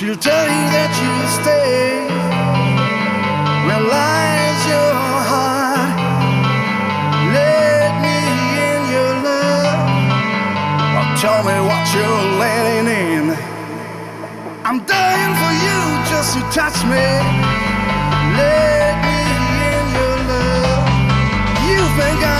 She'll tell you that you'll stay. Where lies your heart? Let me in your love. Or tell me what you're letting in. I'm dying for you just to touch me. Let me in your love. You've been gone.